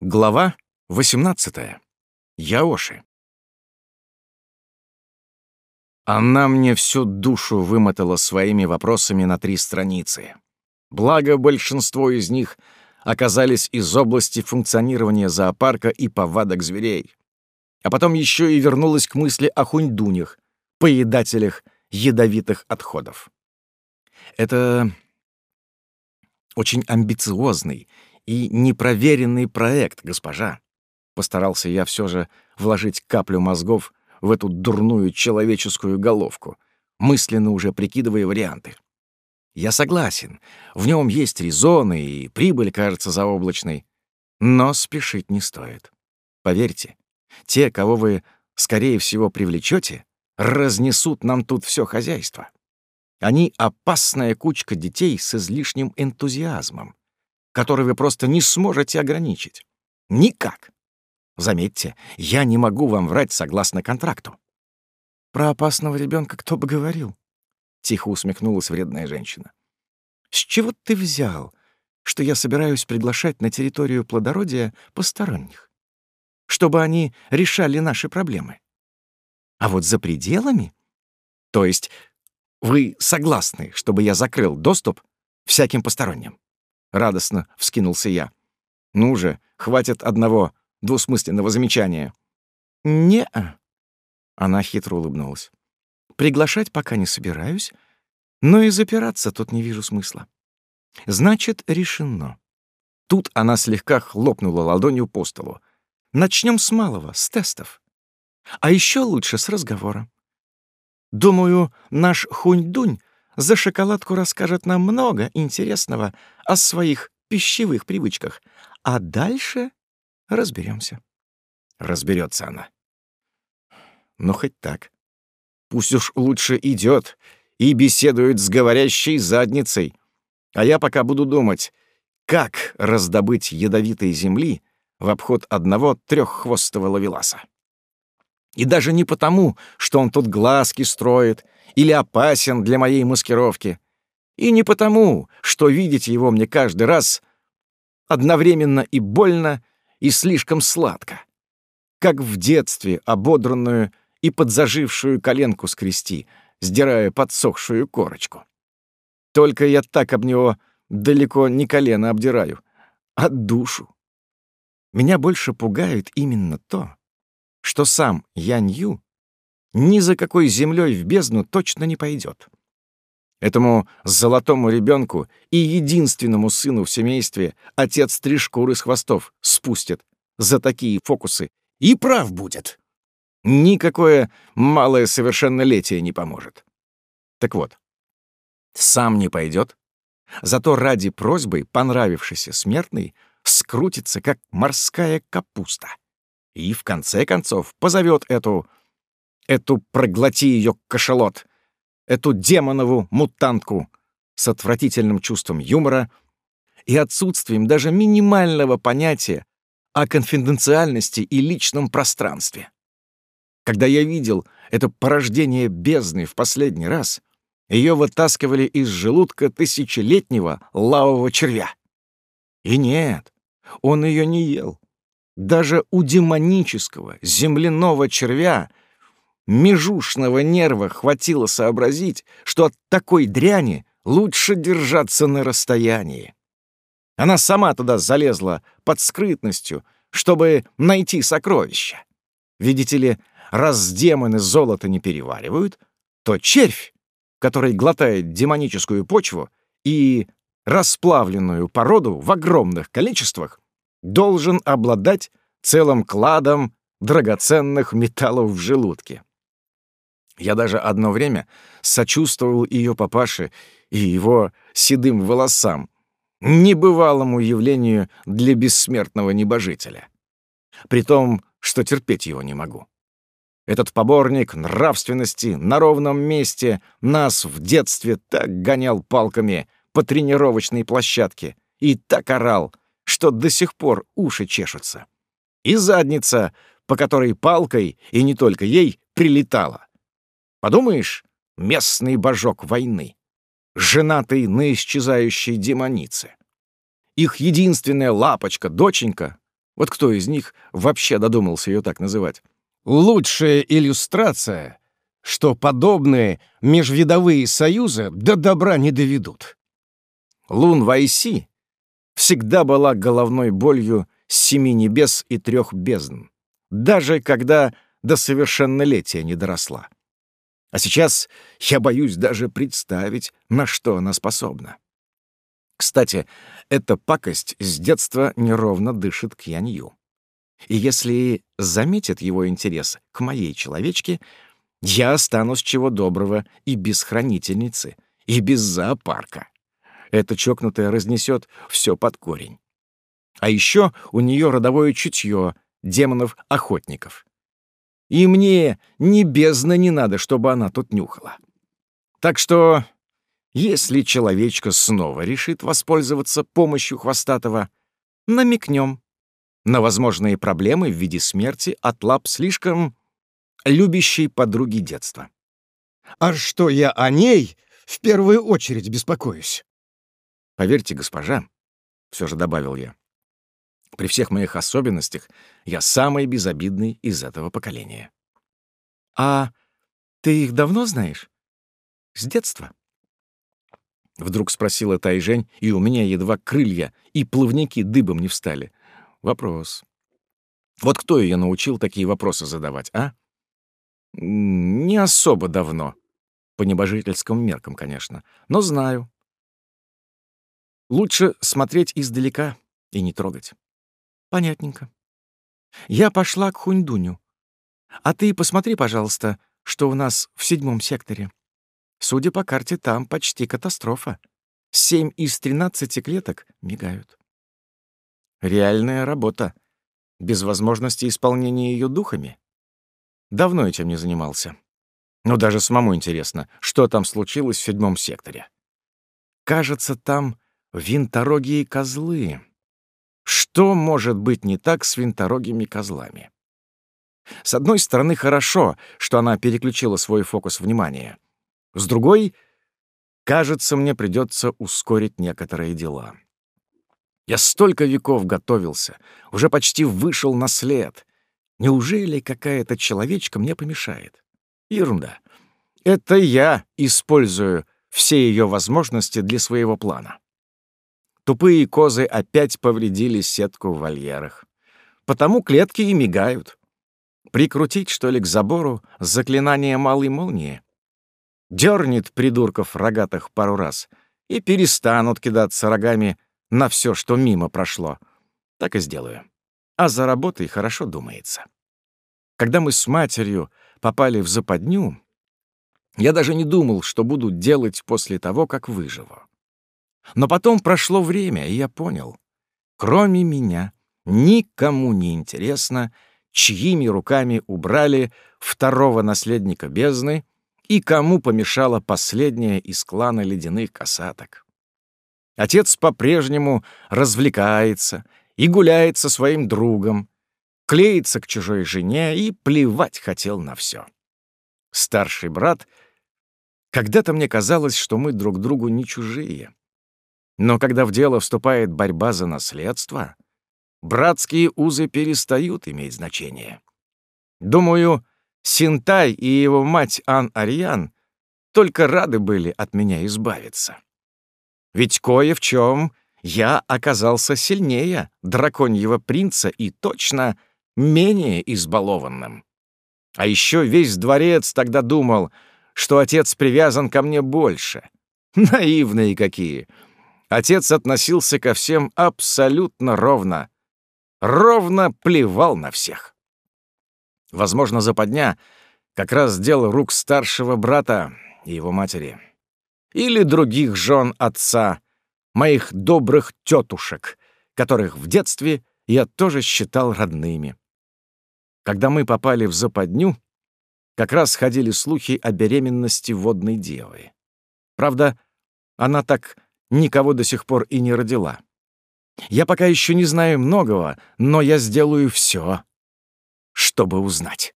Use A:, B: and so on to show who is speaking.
A: Глава 18. Яоши. Она мне всю душу вымотала своими вопросами на три страницы. Благо, большинство из них оказались из области функционирования зоопарка и повадок зверей. А потом еще и вернулась к мысли о хуньдунях, поедателях ядовитых отходов. Это очень амбициозный и непроверенный проект, госпожа. Постарался я все же вложить каплю мозгов в эту дурную человеческую головку, мысленно уже прикидывая варианты. Я согласен, в нем есть резоны, и прибыль кажется заоблачной. Но спешить не стоит. Поверьте, те, кого вы, скорее всего, привлечете, разнесут нам тут все хозяйство. Они — опасная кучка детей с излишним энтузиазмом, который вы просто не сможете ограничить. Никак. Заметьте, я не могу вам врать согласно контракту.
B: Про опасного ребенка кто бы говорил?
A: Тихо усмехнулась вредная женщина.
B: С чего ты взял, что я собираюсь приглашать на территорию плодородия посторонних? Чтобы они решали наши проблемы. А вот за пределами? То есть вы согласны, чтобы я закрыл доступ всяким посторонним? — радостно вскинулся я. «Ну же, хватит одного двусмысленного замечания». «Не-а», — она хитро улыбнулась. «Приглашать пока не собираюсь, но и запираться тут не вижу смысла. Значит, решено».
A: Тут она слегка хлопнула ладонью по столу.
B: Начнем с малого, с тестов. А еще лучше с разговора. Думаю, наш хунь-дунь за шоколадку расскажет нам много интересного о своих пищевых привычках, а дальше разберемся.
A: Разберется она. Но хоть так. Пусть уж лучше идет и беседует с говорящей задницей, а я пока буду думать, как раздобыть ядовитой земли в обход одного треххвостого лавеласа. И даже не потому, что он тут глазки строит или опасен для моей маскировки. И не потому, что видеть его мне каждый раз одновременно и больно, и слишком сладко. Как в детстве ободранную и подзажившую коленку скрести, сдирая подсохшую корочку. Только я так об него далеко не колено обдираю, а душу. Меня больше пугает именно то, что сам Янью ни за какой землей в бездну точно не пойдет. Этому золотому ребенку и единственному сыну в семействе отец три шкуры с хвостов спустит за такие фокусы и прав будет. Никакое малое совершеннолетие не поможет. Так вот, сам не пойдет, зато ради просьбы понравившийся смертный скрутится, как морская капуста и в конце концов позовет эту... эту проглоти ее кошелот, эту демонову мутантку с отвратительным чувством юмора и отсутствием даже минимального понятия о конфиденциальности и личном пространстве. Когда я видел это порождение бездны в последний раз, ее вытаскивали из желудка тысячелетнего лавового червя. И нет, он ее не ел. Даже у демонического земляного червя межушного нерва хватило сообразить, что от такой дряни лучше держаться на расстоянии. Она сама туда залезла под скрытностью, чтобы найти сокровища. Видите ли, раз демоны золото не переваривают, то червь, который глотает демоническую почву и расплавленную породу в огромных количествах, должен обладать целым кладом драгоценных металлов в желудке. Я даже одно время сочувствовал ее папаше и его седым волосам, небывалому явлению для бессмертного небожителя. При том, что терпеть его не могу. Этот поборник нравственности на ровном месте нас в детстве так гонял палками по тренировочной площадке и так орал, что до сих пор уши чешутся. И задница, по которой палкой, и не только ей, прилетала. Подумаешь, местный божок войны, женатый на исчезающей демонице. Их единственная лапочка, доченька, Вот кто из них вообще додумался ее так называть?
B: Лучшая иллюстрация, что подобные межвидовые союзы до добра не доведут.
A: Лун Вайси всегда была головной болью семи небес и трех бездн, даже когда до совершеннолетия не доросла. А сейчас я боюсь даже представить, на что она способна. Кстати, эта пакость с детства неровно дышит к Янью. И если заметит его интерес к моей человечке, я останусь чего доброго и без хранительницы, и без зоопарка. Эта чокнутая разнесет все под корень. А еще у нее родовое чутье демонов-охотников. И мне ни бездна не надо, чтобы она тут нюхала. Так что, если человечка снова решит воспользоваться помощью Хвостатого, намекнем на возможные проблемы в виде смерти от лап слишком любящей подруги детства.
B: А что я о ней в первую очередь беспокоюсь?
A: Поверьте, госпожа, все же добавил я, при всех моих особенностях я самый безобидный из этого поколения.
B: А ты их давно знаешь? С детства?
A: Вдруг спросила Тайжень, и у меня едва крылья и плавники дыбом не встали. Вопрос. Вот кто ее научил такие вопросы задавать, а? Не особо давно. По небожительским меркам, конечно. Но знаю. Лучше смотреть издалека и не трогать.
B: Понятненько. Я пошла к Хуньдуню. А ты посмотри, пожалуйста, что у нас в седьмом секторе. Судя по карте, там почти катастрофа. Семь из тринадцати клеток мигают.
A: Реальная работа. Без возможности исполнения ее духами. Давно этим не занимался. Но даже самому интересно, что там случилось в седьмом секторе. Кажется, там винторогие козлы. Что может быть не так с винторогими козлами? С одной стороны, хорошо, что она переключила свой фокус внимания. С другой, кажется, мне придется ускорить некоторые дела. Я столько веков готовился, уже почти вышел на след. Неужели какая-то человечка мне помешает? Ерунда. Это я использую все ее возможности для своего плана. Тупые козы опять повредили сетку в вольерах. Потому клетки и мигают. Прикрутить, что ли, к забору заклинание малой молнии? Дернет придурков рогатых пару раз и перестанут кидаться рогами на все, что мимо прошло. Так и сделаю. А за работой хорошо думается. Когда мы с матерью попали в западню, я даже не думал, что буду делать после того, как выживу. Но потом прошло время, и я понял. Кроме меня, никому не интересно, чьими руками убрали второго наследника бездны и кому помешала последняя из клана ледяных касаток. Отец по-прежнему развлекается и гуляет со своим другом, клеится к чужой жене и плевать хотел на все. Старший брат... Когда-то мне казалось, что мы друг другу не чужие. Но когда в дело вступает борьба за наследство, братские узы перестают иметь значение. Думаю, Синтай и его мать Ан-Арьян только рады были от меня избавиться. Ведь кое в чем я оказался сильнее драконьего принца и точно менее избалованным. А еще весь дворец тогда думал, что отец привязан ко мне больше. Наивные какие! Отец относился ко всем абсолютно ровно. Ровно плевал на всех. Возможно, западня как раз дело рук старшего брата и его матери. Или других жен отца, моих добрых тетушек, которых в детстве я тоже считал родными. Когда мы попали в западню, как раз ходили слухи о беременности водной девы. Правда, она так никого до сих пор и не родила. Я пока еще не знаю многого, но я сделаю все, чтобы узнать.